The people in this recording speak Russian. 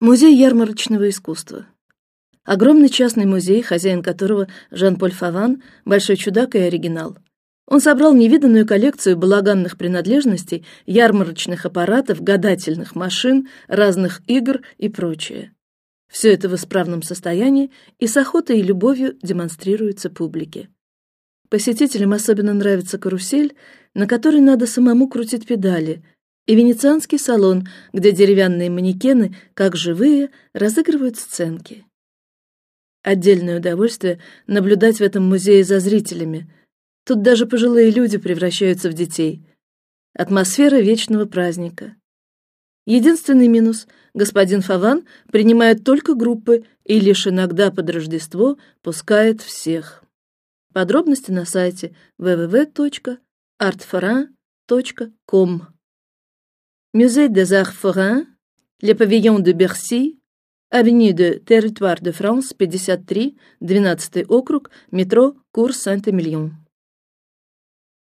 Музей ярмарочного искусства. Огромный частный музей, хозяин которого Жан-Поль Фаван, большой чудак и оригинал. Он собрал невиданную коллекцию балаганных принадлежностей, ярмарочных аппаратов, гадательных машин, разных игр и прочее. Все это в исправном состоянии и с охотой и любовью демонстрируется публике. Посетителям особенно нравится карусель, на которой надо самому крутить педали, и венецианский салон, где деревянные манекены, как живые, разыгрывают сценки. Отдельное удовольствие наблюдать в этом музее за зрителями. Тут даже пожилые люди превращаются в детей. Атмосфера вечного праздника. Единственный минус: господин Фаван принимает только группы и лишь иногда под Рождество пускает всех. Подробности на сайте www.artforain.com. Musée des Arts Forains, le pavillon de Bercy, avenue de Territoire de France, 53, 12 округ, métro Cours Saint-Émilion.